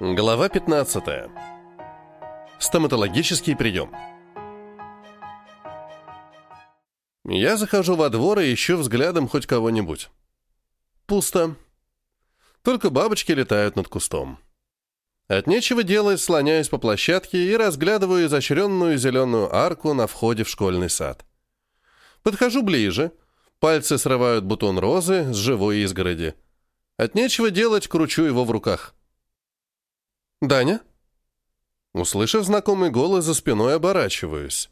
Глава 15. Стоматологический прием. Я захожу во двор и ищу взглядом хоть кого-нибудь. Пусто. Только бабочки летают над кустом. От нечего делать, слоняюсь по площадке и разглядываю изощренную зеленую арку на входе в школьный сад. Подхожу ближе. Пальцы срывают бутон розы с живой изгороди. От нечего делать, кручу его в руках. «Даня?» Услышав знакомый голос за спиной, оборачиваюсь.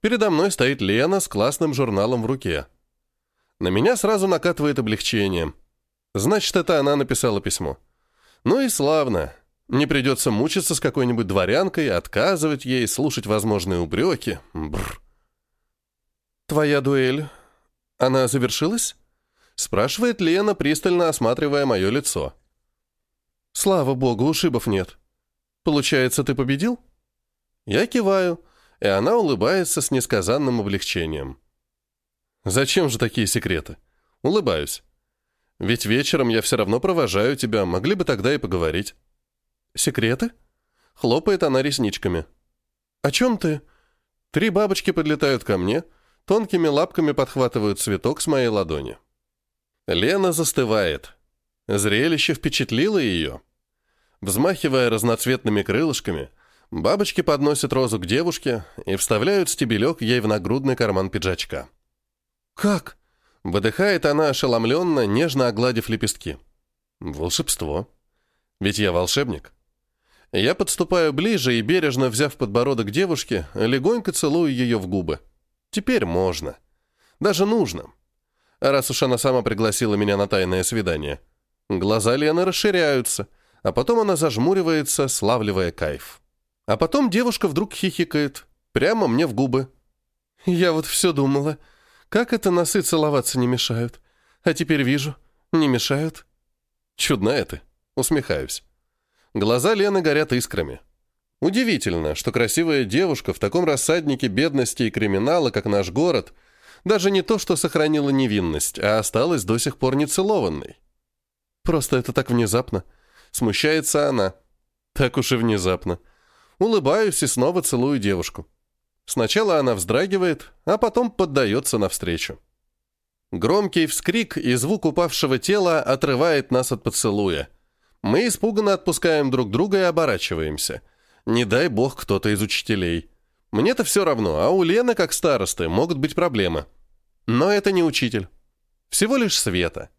Передо мной стоит Лена с классным журналом в руке. На меня сразу накатывает облегчение. Значит, это она написала письмо. Ну и славно. Не придется мучиться с какой-нибудь дворянкой, отказывать ей, слушать возможные упреки. Бррр. «Твоя дуэль, она завершилась?» Спрашивает Лена, пристально осматривая мое лицо. «Слава богу, ушибов нет. Получается, ты победил?» Я киваю, и она улыбается с несказанным облегчением. «Зачем же такие секреты?» Улыбаюсь. «Ведь вечером я все равно провожаю тебя, могли бы тогда и поговорить». «Секреты?» Хлопает она ресничками. «О чем ты?» Три бабочки подлетают ко мне — Тонкими лапками подхватывают цветок с моей ладони. Лена застывает. Зрелище впечатлило ее. Взмахивая разноцветными крылышками, бабочки подносят розу к девушке и вставляют стебелек ей в нагрудный карман пиджачка. «Как?» — выдыхает она ошеломленно, нежно огладив лепестки. «Волшебство. Ведь я волшебник». Я подступаю ближе и, бережно взяв подбородок девушки, легонько целую ее в губы. Теперь можно. Даже нужно. Раз уж она сама пригласила меня на тайное свидание. Глаза Лены расширяются, а потом она зажмуривается, славливая кайф. А потом девушка вдруг хихикает, прямо мне в губы. Я вот все думала, как это носы целоваться не мешают. А теперь вижу, не мешают. Чудная ты, усмехаюсь. Глаза Лены горят искрами. Удивительно, что красивая девушка в таком рассаднике бедности и криминала, как наш город, даже не то, что сохранила невинность, а осталась до сих пор нецелованной. Просто это так внезапно. Смущается она. Так уж и внезапно. Улыбаюсь и снова целую девушку. Сначала она вздрагивает, а потом поддается навстречу. Громкий вскрик и звук упавшего тела отрывает нас от поцелуя. Мы испуганно отпускаем друг друга и оборачиваемся. Не дай бог кто-то из учителей. Мне-то все равно, а у Лены, как старосты, могут быть проблемы. Но это не учитель. Всего лишь Света.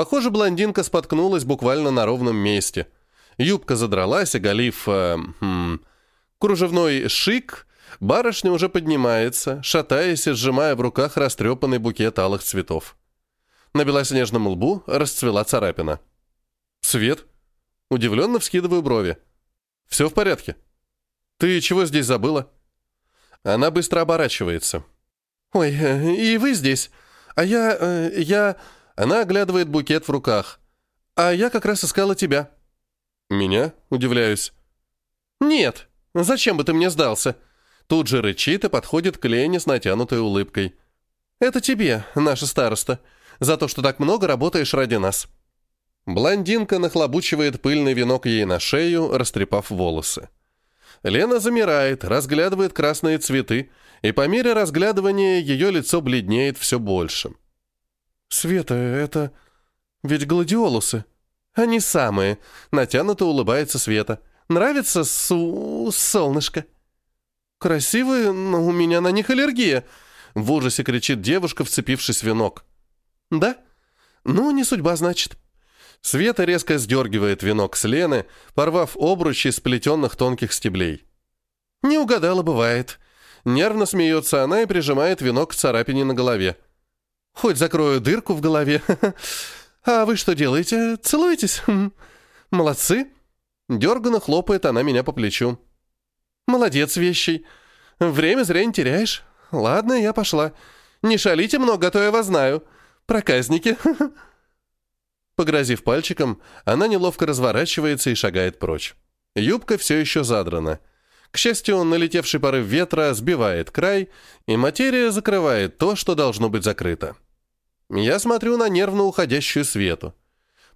Похоже, блондинка споткнулась буквально на ровном месте. Юбка задралась, оголив... Э, хм, кружевной шик, барышня уже поднимается, шатаясь и сжимая в руках растрепанный букет алых цветов. На белоснежном лбу расцвела царапина. «Свет?» Удивленно вскидываю брови. «Все в порядке? Ты чего здесь забыла?» Она быстро оборачивается. «Ой, э, и вы здесь? А я... Э, я...» Она оглядывает букет в руках. «А я как раз искала тебя». «Меня?» — удивляюсь. «Нет. Зачем бы ты мне сдался?» Тут же рычит и подходит к Лене с натянутой улыбкой. «Это тебе, наша староста, за то, что так много работаешь ради нас». Блондинка нахлобучивает пыльный венок ей на шею, растрепав волосы. Лена замирает, разглядывает красные цветы, и по мере разглядывания ее лицо бледнеет все больше. «Света, это... ведь гладиолусы?» «Они самые», — натянуто улыбается Света. «Нравится су... солнышко?» «Красивые, но у меня на них аллергия», — в ужасе кричит девушка, вцепившись в венок. «Да? Ну, не судьба, значит». Света резко сдергивает венок с Лены, порвав обручи из сплетенных тонких стеблей. «Не угадала, бывает». Нервно смеется она и прижимает венок к царапине на голове. «Хоть закрою дырку в голове. А вы что делаете? Целуетесь? Хм. Молодцы!» Дерганно хлопает она меня по плечу. «Молодец, вещий. Время зря не теряешь. Ладно, я пошла. Не шалите много, а то я вас знаю. Проказники. Погрозив пальчиком, она неловко разворачивается и шагает прочь. Юбка все еще задрана. К счастью, налетевший порыв ветра сбивает край, и материя закрывает то, что должно быть закрыто. Я смотрю на нервно уходящую свету.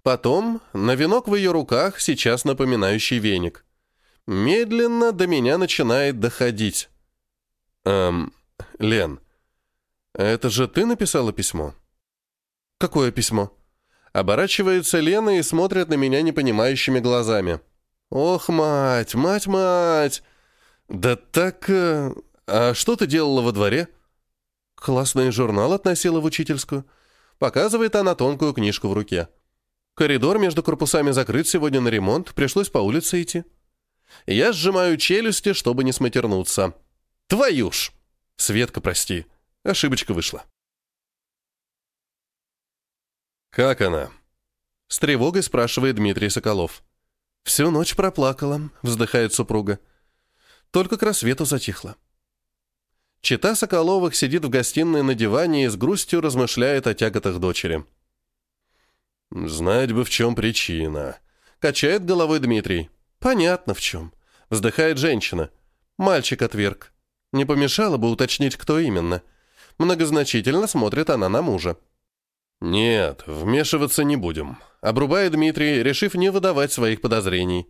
Потом на венок в ее руках, сейчас напоминающий веник. Медленно до меня начинает доходить. «Эм, Лен, это же ты написала письмо?» «Какое письмо?» Оборачивается Лена и смотрит на меня непонимающими глазами. «Ох, мать, мать, мать!» «Да так... Э, а что ты делала во дворе?» «Классный журнал относила в учительскую». Показывает она тонкую книжку в руке. «Коридор между корпусами закрыт сегодня на ремонт, пришлось по улице идти». Я сжимаю челюсти, чтобы не сматернуться. «Твою ж!» «Светка, прости. Ошибочка вышла». «Как она?» С тревогой спрашивает Дмитрий Соколов. «Всю ночь проплакала», — вздыхает супруга. Только к рассвету затихла. Чита Соколовых сидит в гостиной на диване и с грустью размышляет о тяготах дочери. «Знать бы, в чем причина», — качает головой Дмитрий. «Понятно, в чем», — вздыхает женщина. «Мальчик отверг. Не помешало бы уточнить, кто именно». Многозначительно смотрит она на мужа. «Нет, вмешиваться не будем», — обрубает Дмитрий, решив не выдавать своих подозрений.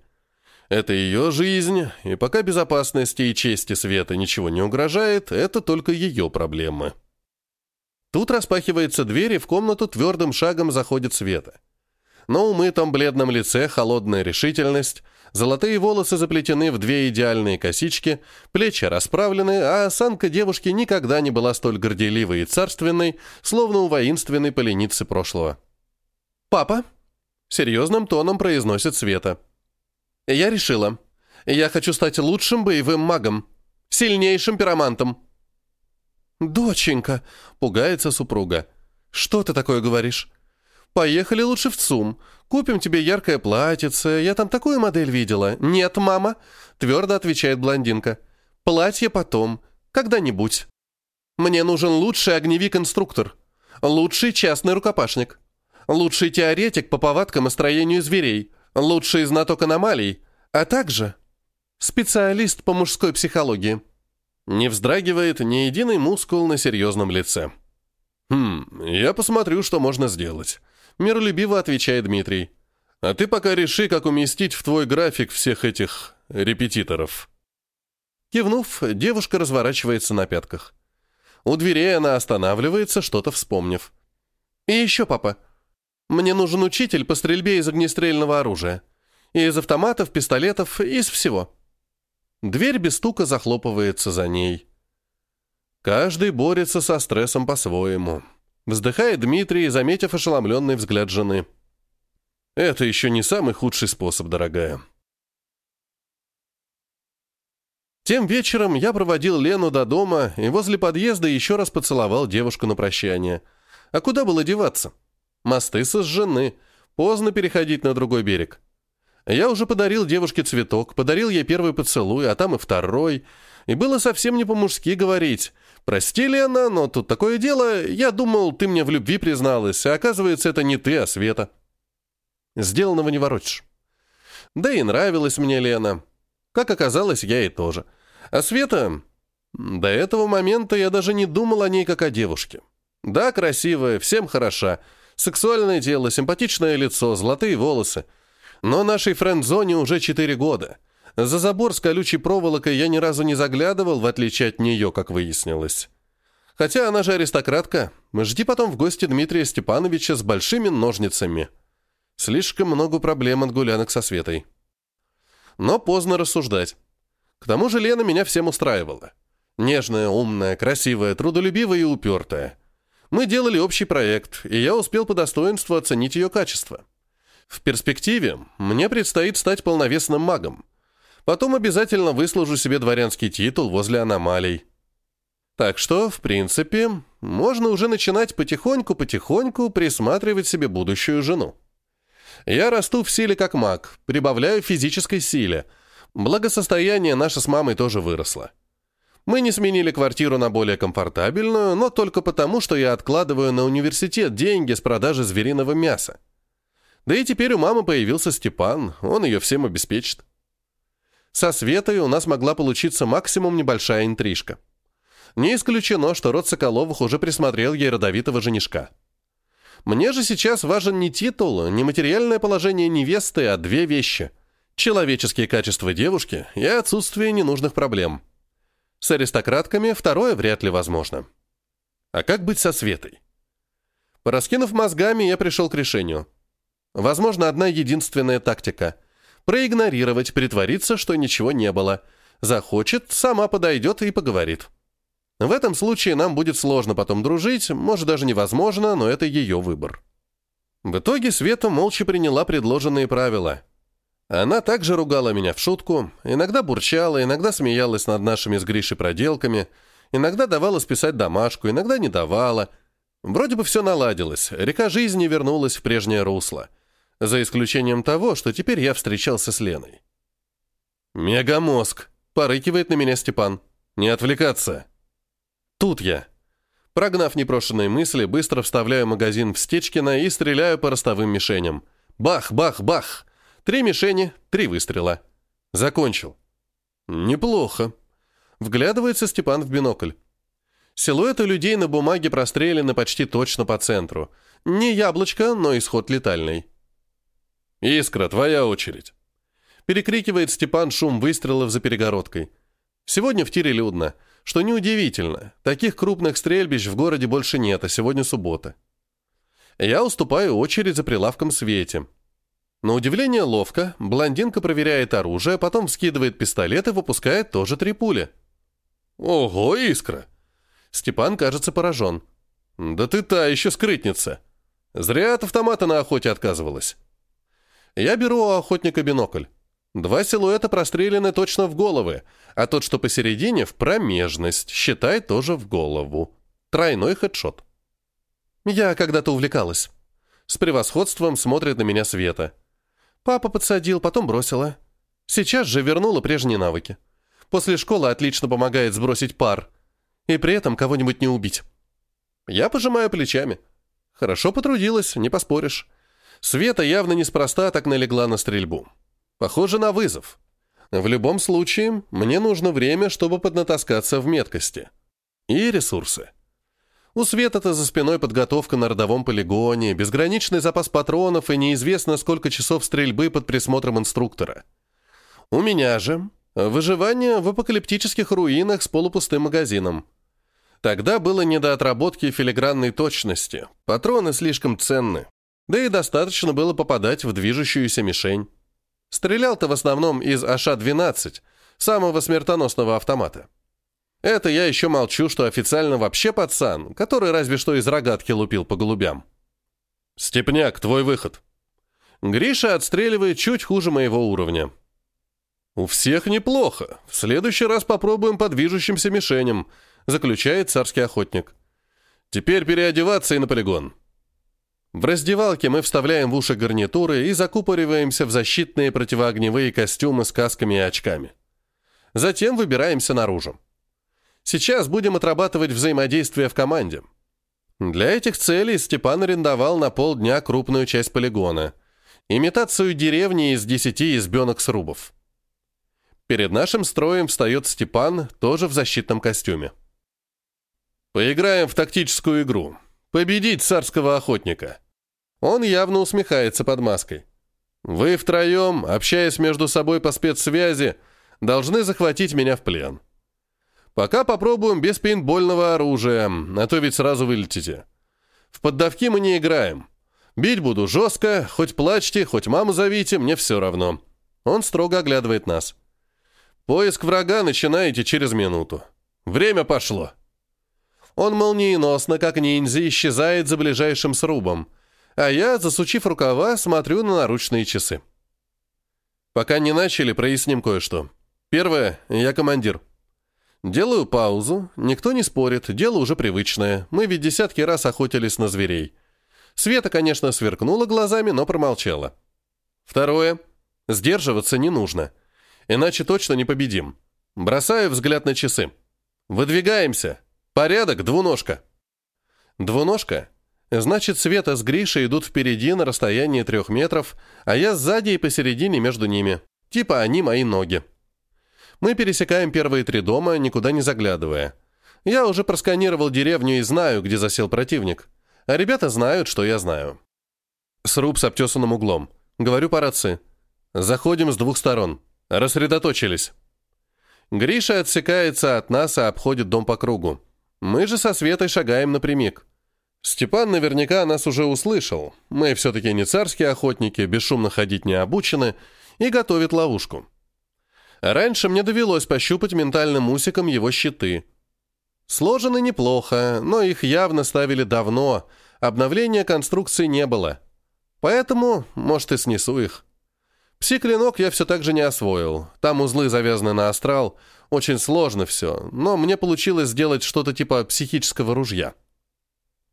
«Это ее жизнь, и пока безопасности и чести Света ничего не угрожает, это только ее проблемы». Тут распахивается дверь, и в комнату твердым шагом заходит Света. На умытом бледном лице холодная решительность, золотые волосы заплетены в две идеальные косички, плечи расправлены, а осанка девушки никогда не была столь горделивой и царственной, словно у воинственной поленицы прошлого. «Папа?» — серьезным тоном произносит Света. «Я решила. Я хочу стать лучшим боевым магом, сильнейшим пиромантом». «Доченька!» — пугается супруга. «Что ты такое говоришь? «Поехали лучше в ЦУМ. Купим тебе яркое платьице. Я там такую модель видела». «Нет, мама», — твердо отвечает блондинка. «Платье потом. Когда-нибудь. Мне нужен лучший огневик-инструктор. Лучший частный рукопашник. Лучший теоретик по повадкам и строению зверей. Лучший знаток аномалий. А также специалист по мужской психологии». Не вздрагивает ни единый мускул на серьезном лице. «Хм, я посмотрю, что можно сделать». Миролюбиво отвечает Дмитрий. А ты пока реши, как уместить в твой график всех этих репетиторов. Кивнув, девушка разворачивается на пятках. У дверей она останавливается, что-то вспомнив. «И еще, папа, мне нужен учитель по стрельбе из огнестрельного оружия. Из автоматов, пистолетов, из всего». Дверь без стука захлопывается за ней. Каждый борется со стрессом по-своему. Вздыхает Дмитрий, заметив ошеломленный взгляд жены. «Это еще не самый худший способ, дорогая». Тем вечером я проводил Лену до дома и возле подъезда еще раз поцеловал девушку на прощание. А куда было деваться? Мосты сожжены, поздно переходить на другой берег. Я уже подарил девушке цветок, подарил ей первый поцелуй, а там и второй. И было совсем не по-мужски говорить – «Прости, Лена, но тут такое дело. Я думал, ты мне в любви призналась, а оказывается, это не ты, а Света». Сделанного не воротишь. Да и нравилась мне Лена. Как оказалось, я ей тоже. А Света... До этого момента я даже не думал о ней как о девушке. Да, красивая, всем хороша. Сексуальное тело, симпатичное лицо, золотые волосы. Но нашей френд-зоне уже четыре года. За забор с колючей проволокой я ни разу не заглядывал, в отличие от нее, как выяснилось. Хотя она же аристократка. Жди потом в гости Дмитрия Степановича с большими ножницами. Слишком много проблем от гулянок со Светой. Но поздно рассуждать. К тому же Лена меня всем устраивала. Нежная, умная, красивая, трудолюбивая и упертая. Мы делали общий проект, и я успел по достоинству оценить ее качество. В перспективе мне предстоит стать полновесным магом, Потом обязательно выслужу себе дворянский титул возле аномалий. Так что, в принципе, можно уже начинать потихоньку-потихоньку присматривать себе будущую жену. Я расту в силе как маг, прибавляю физической силе. Благосостояние наше с мамой тоже выросло. Мы не сменили квартиру на более комфортабельную, но только потому, что я откладываю на университет деньги с продажи звериного мяса. Да и теперь у мамы появился Степан, он ее всем обеспечит. Со Светой у нас могла получиться максимум небольшая интрижка. Не исключено, что род Соколовых уже присмотрел ей родовитого женишка. Мне же сейчас важен не титул, не материальное положение невесты, а две вещи. Человеческие качества девушки и отсутствие ненужных проблем. С аристократками второе вряд ли возможно. А как быть со Светой? Пораскинув мозгами, я пришел к решению. Возможно, одна единственная тактика – проигнорировать, притвориться, что ничего не было. Захочет, сама подойдет и поговорит. В этом случае нам будет сложно потом дружить, может даже невозможно, но это ее выбор. В итоге Света молча приняла предложенные правила. Она также ругала меня в шутку, иногда бурчала, иногда смеялась над нашими с Гришей проделками, иногда давала списать домашку, иногда не давала. Вроде бы все наладилось, река жизни вернулась в прежнее русло. За исключением того, что теперь я встречался с Леной. «Мегамозг!» — порыкивает на меня Степан. «Не отвлекаться!» Тут я. Прогнав непрошенные мысли, быстро вставляю магазин в Стечкина и стреляю по ростовым мишеням. Бах, бах, бах! Три мишени, три выстрела. Закончил. Неплохо. Вглядывается Степан в бинокль. Силуэты людей на бумаге прострелены почти точно по центру. Не яблочко, но исход летальный. «Искра, твоя очередь!» Перекрикивает Степан шум выстрелов за перегородкой. Сегодня в тире людно. Что неудивительно, таких крупных стрельбищ в городе больше нет, а сегодня суббота. Я уступаю очередь за прилавком Свете. На удивление ловко, блондинка проверяет оружие, потом вскидывает пистолет и выпускает тоже три пули. «Ого, искра!» Степан кажется поражен. «Да ты та еще скрытница! Зря от автомата на охоте отказывалась». Я беру у охотника бинокль. Два силуэта прострелены точно в головы, а тот, что посередине, в промежность, считай, тоже в голову. Тройной хедшот. Я когда-то увлекалась. С превосходством смотрит на меня Света. Папа подсадил, потом бросила. Сейчас же вернула прежние навыки. После школы отлично помогает сбросить пар. И при этом кого-нибудь не убить. Я пожимаю плечами. Хорошо потрудилась, не поспоришь. Света явно неспроста так налегла на стрельбу. Похоже на вызов. В любом случае, мне нужно время, чтобы поднатаскаться в меткости. И ресурсы. У Света-то за спиной подготовка на родовом полигоне, безграничный запас патронов и неизвестно сколько часов стрельбы под присмотром инструктора. У меня же выживание в апокалиптических руинах с полупустым магазином. Тогда было не до отработки филигранной точности, патроны слишком ценны, да и достаточно было попадать в движущуюся мишень. Стрелял-то в основном из АШ-12, самого смертоносного автомата. Это я еще молчу, что официально вообще пацан, который разве что из рогатки лупил по голубям. «Степняк, твой выход». Гриша отстреливает чуть хуже моего уровня. «У всех неплохо. В следующий раз попробуем по движущимся мишеням», заключает царский охотник. «Теперь переодеваться и на полигон». В раздевалке мы вставляем в уши гарнитуры и закупориваемся в защитные противоогневые костюмы с касками и очками. Затем выбираемся наружу. Сейчас будем отрабатывать взаимодействие в команде. Для этих целей Степан арендовал на полдня крупную часть полигона. Имитацию деревни из десяти избенок-срубов. Перед нашим строем встает Степан, тоже в защитном костюме. Поиграем в тактическую игру. Победить царского охотника. Он явно усмехается под маской. Вы втроем, общаясь между собой по спецсвязи, должны захватить меня в плен. Пока попробуем без пейнтбольного оружия, а то ведь сразу вылетите. В поддавки мы не играем. Бить буду жестко, хоть плачьте, хоть маму зовите, мне все равно. Он строго оглядывает нас. Поиск врага начинаете через минуту. Время пошло. Он молниеносно, как ниндзя, исчезает за ближайшим срубом – а я, засучив рукава, смотрю на наручные часы. Пока не начали, проясним кое-что. Первое, я командир. Делаю паузу, никто не спорит, дело уже привычное, мы ведь десятки раз охотились на зверей. Света, конечно, сверкнула глазами, но промолчала. Второе, сдерживаться не нужно, иначе точно не победим. Бросаю взгляд на часы. Выдвигаемся. Порядок, двуножка. Двуножка Значит, Света с Гришей идут впереди на расстоянии трех метров, а я сзади и посередине между ними. Типа они мои ноги. Мы пересекаем первые три дома, никуда не заглядывая. Я уже просканировал деревню и знаю, где засел противник. А ребята знают, что я знаю. Сруб с обтесанным углом. Говорю по рации. Заходим с двух сторон. Рассредоточились. Гриша отсекается от нас и обходит дом по кругу. Мы же со Светой шагаем напрямик. Степан наверняка нас уже услышал. Мы все-таки не царские охотники, бесшумно ходить не обучены, и готовит ловушку. Раньше мне довелось пощупать ментальным усиком его щиты. Сложены неплохо, но их явно ставили давно, обновления конструкции не было. Поэтому, может, и снесу их. Пси-клинок я все так же не освоил. Там узлы завязаны на астрал. Очень сложно все, но мне получилось сделать что-то типа психического ружья.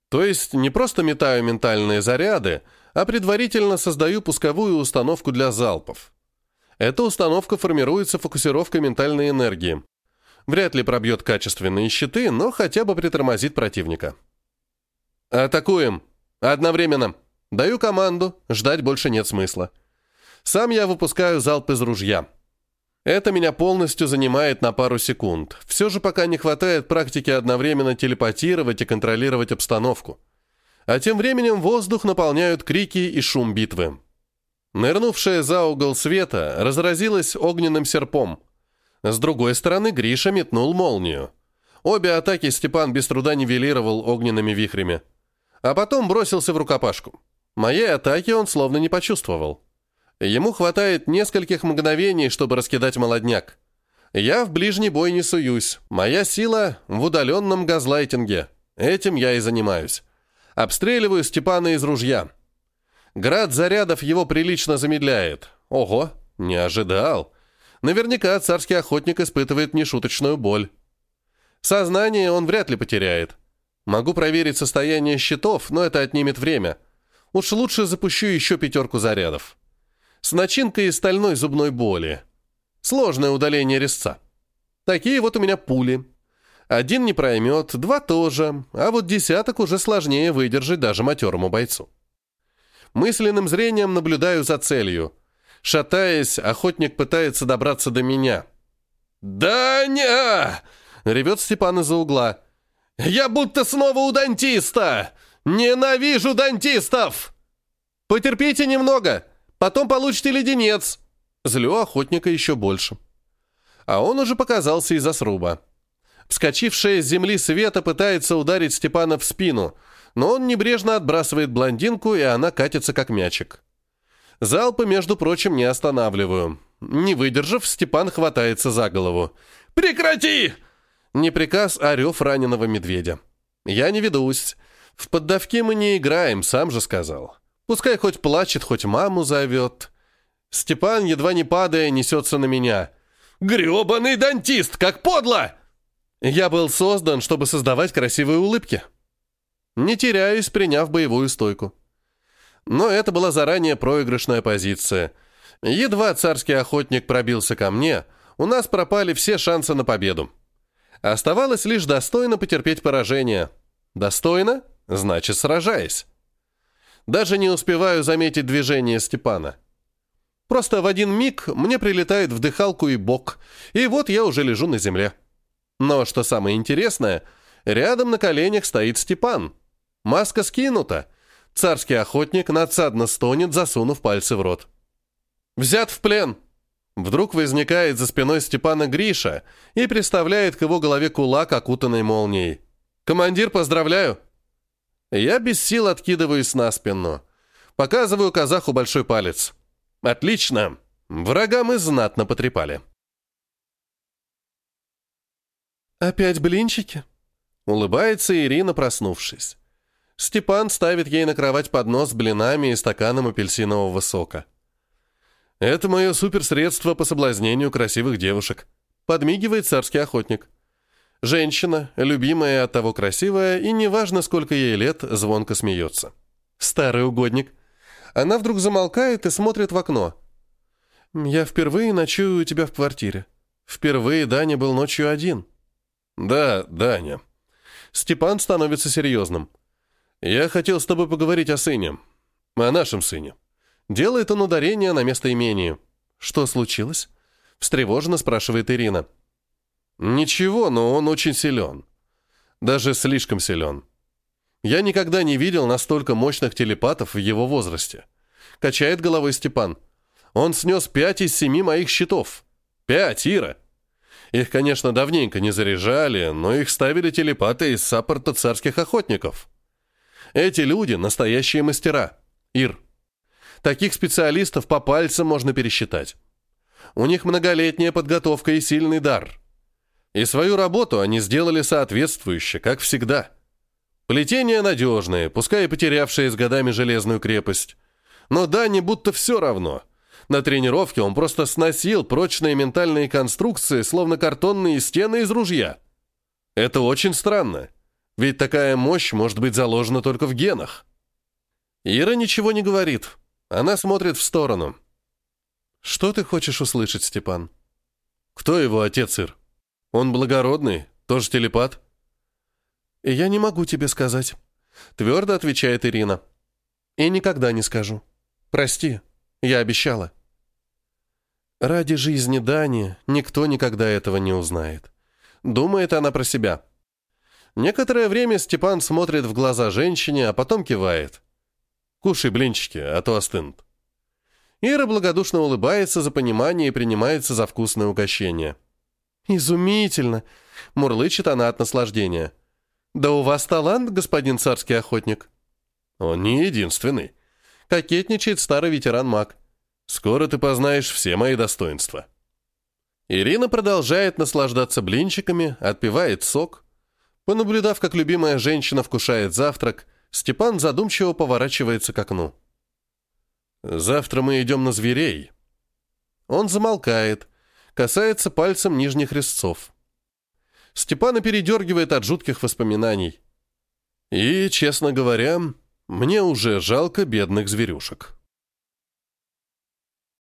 То есть не просто метаю ментальные заряды, а предварительно создаю пусковую установку для залпов. Эта установка формируется фокусировкой ментальной энергии. Вряд ли пробьет качественные щиты, но хотя бы притормозит противника. «Атакуем! Одновременно! Даю команду, ждать больше нет смысла. Сам я выпускаю залп из ружья. Это меня полностью занимает на пару секунд. Все же пока не хватает практики одновременно телепатировать и контролировать обстановку. А тем временем воздух наполняют крики и шум битвы. Нырнувшая за угол света разразилась огненным серпом. С другой стороны Гриша метнул молнию. Обе атаки Степан без труда нивелировал огненными вихрями. А потом бросился в рукопашку. Моей атаки он словно не почувствовал. Ему хватает нескольких мгновений, чтобы раскидать молодняк. Я в ближний бой не суюсь. Моя сила в удаленном газлайтинге. Этим я и занимаюсь. Обстреливаю Степана из ружья. Град зарядов его прилично замедляет. Ого, не ожидал. Наверняка царский охотник испытывает нешуточную боль. Сознание он вряд ли потеряет. Могу проверить состояние щитов, но это отнимет время. Уж лучше запущу еще пятерку зарядов. С начинкой из стальной зубной боли. Сложное удаление резца. Такие вот у меня пули. Один не проймет, два тоже, а вот десяток уже сложнее выдержать даже матерому бойцу. Мысленным зрением наблюдаю за целью. Шатаясь, охотник пытается добраться до меня. «Даня!» — ревет Степан из-за угла. «Я будто снова у дантиста! Ненавижу дантистов!» «Потерпите немного, потом получите леденец!» Злю охотника еще больше. А он уже показался из-за сруба. Вскочившая с земли Света пытается ударить Степана в спину, но он небрежно отбрасывает блондинку, и она катится как мячик. Залпы, между прочим, не останавливаю. Не выдержав, Степан хватается за голову. «Прекрати!» Не приказ, а раненого медведя. Я не ведусь. В поддавки мы не играем, сам же сказал. Пускай хоть плачет, хоть маму зовет. Степан, едва не падая, несется на меня. «Гребаный дантист, как подло!» Я был создан, чтобы создавать красивые улыбки. Не теряюсь, приняв боевую стойку. Но это была заранее проигрышная позиция. Едва царский охотник пробился ко мне, у нас пропали все шансы на победу. Оставалось лишь достойно потерпеть поражение. Достойно? Значит, сражаясь. Даже не успеваю заметить движение Степана. Просто в один миг мне прилетает в дыхалку и бок, и вот я уже лежу на земле. Но что самое интересное, рядом на коленях стоит Степан. Маска скинута. Царский охотник надсадно стонет, засунув пальцы в рот. «Взят в плен!» Вдруг возникает за спиной Степана Гриша и приставляет к его голове кулак, окутанный молнией. «Командир, поздравляю!» Я без сил откидываюсь на спину. Показываю казаху большой палец. «Отлично! Врага мы знатно потрепали». «Опять блинчики?» Улыбается Ирина, проснувшись. Степан ставит ей на кровать поднос с блинами и стаканом апельсинового сока. «Это мое суперсредство по соблазнению красивых девушек», — подмигивает царский охотник. Женщина, любимая от того красивая, и неважно, сколько ей лет, звонко смеется. Старый угодник. Она вдруг замолкает и смотрит в окно. «Я впервые ночую у тебя в квартире. Впервые Даня был ночью один». «Да, Даня». Степан становится серьезным. «Я хотел с тобой поговорить о сыне. О нашем сыне». Делает он ударение на местоимение. «Что случилось?» Встревоженно спрашивает Ирина. «Ничего, но он очень силен. Даже слишком силен. Я никогда не видел настолько мощных телепатов в его возрасте. Качает головой Степан. Он снес пять из семи моих щитов. Пять, Ира. Их, конечно, давненько не заряжали, но их ставили телепаты из саппорта царских охотников. Эти люди — настоящие мастера. Ир. Таких специалистов по пальцам можно пересчитать. У них многолетняя подготовка и сильный дар. И свою работу они сделали соответствующе, как всегда. Плетения надежные, пускай и потерявшие с годами железную крепость. Но да, не будто все равно — на тренировке он просто сносил прочные ментальные конструкции, словно картонные стены из ружья. Это очень странно, ведь такая мощь может быть заложена только в генах. Ира ничего не говорит. Она смотрит в сторону. «Что ты хочешь услышать, Степан?» «Кто его отец, Ир? Он благородный, тоже телепат?» «Я не могу тебе сказать», — твердо отвечает Ирина. «И никогда не скажу. Прости». Я обещала. Ради жизни Дани никто никогда этого не узнает. Думает она про себя. Некоторое время Степан смотрит в глаза женщине, а потом кивает. «Кушай блинчики, а то остынут». Ира благодушно улыбается за понимание и принимается за вкусное угощение. «Изумительно!» — мурлычет она от наслаждения. «Да у вас талант, господин царский охотник». «Он не единственный», Кокетничает старый ветеран-маг. «Скоро ты познаешь все мои достоинства». Ирина продолжает наслаждаться блинчиками, отпивает сок. Понаблюдав, как любимая женщина вкушает завтрак, Степан задумчиво поворачивается к окну. «Завтра мы идем на зверей». Он замолкает, касается пальцем нижних резцов. Степана передергивает от жутких воспоминаний. И, честно говоря, мне уже жалко бедных зверюшек.